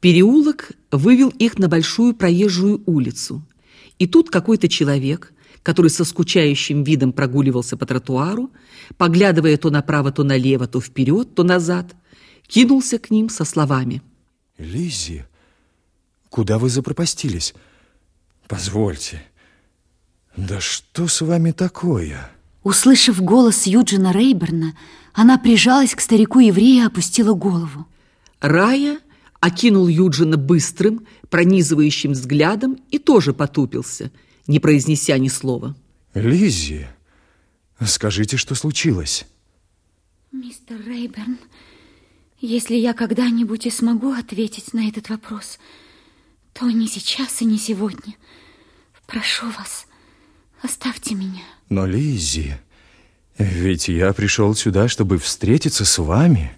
Переулок вывел их на большую проезжую улицу. И тут какой-то человек, который со скучающим видом прогуливался по тротуару, поглядывая то направо, то налево, то вперед, то назад, кинулся к ним со словами. Лиззи, куда вы запропастились? Позвольте, да что с вами такое? Услышав голос Юджина Рейберна, она прижалась к старику-еврею и опустила голову. Рая окинул Юджина быстрым, пронизывающим взглядом и тоже потупился, не произнеся ни слова. Лиззи, скажите, что случилось? Мистер Рейберн, если я когда-нибудь и смогу ответить на этот вопрос, то не сейчас и не сегодня. Прошу вас, оставьте меня. Но, Лиззи, ведь я пришел сюда, чтобы встретиться с вами.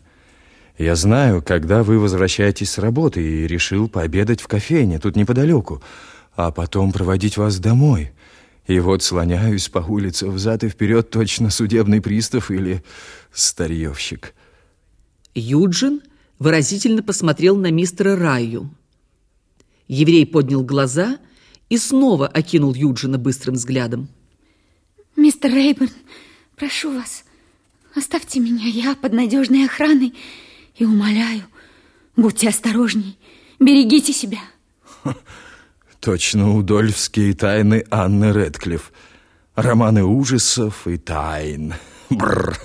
Я знаю, когда вы возвращаетесь с работы и решил пообедать в кофейне тут неподалеку, а потом проводить вас домой. И вот слоняюсь по улице взад и вперед точно судебный пристав или старьевщик. Юджин выразительно посмотрел на мистера Раю. Еврей поднял глаза и снова окинул Юджина быстрым взглядом. Мистер Рейберн, прошу вас, оставьте меня, я под надежной охраной и умоляю, будьте осторожней, берегите себя. Точно удольфские тайны Анны Редклифф. Романы ужасов и тайн. Бррр.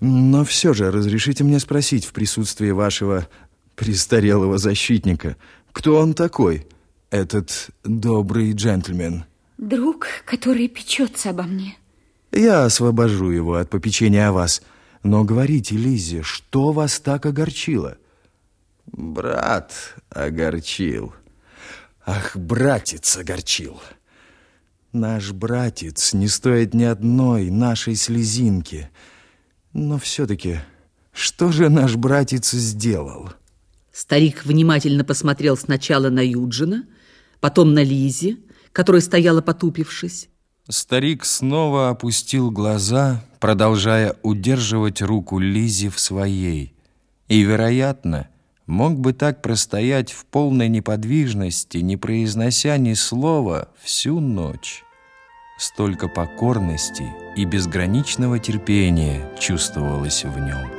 Но все же разрешите мне спросить в присутствии вашего престарелого защитника, кто он такой, этот добрый джентльмен? Друг, который печется обо мне. Я освобожу его от попечения о вас. Но говорите, Лизzie, что вас так огорчило? Брат огорчил. Ах, братец огорчил. Наш братец не стоит ни одной нашей слезинки. Но все-таки, что же наш братец сделал? Старик внимательно посмотрел сначала на Юджина, потом на Лизи, которая стояла потупившись. Старик снова опустил глаза, продолжая удерживать руку Лизи в своей. И, вероятно, мог бы так простоять в полной неподвижности, не произнося ни слова всю ночь. Столько покорности и безграничного терпения чувствовалось в нем.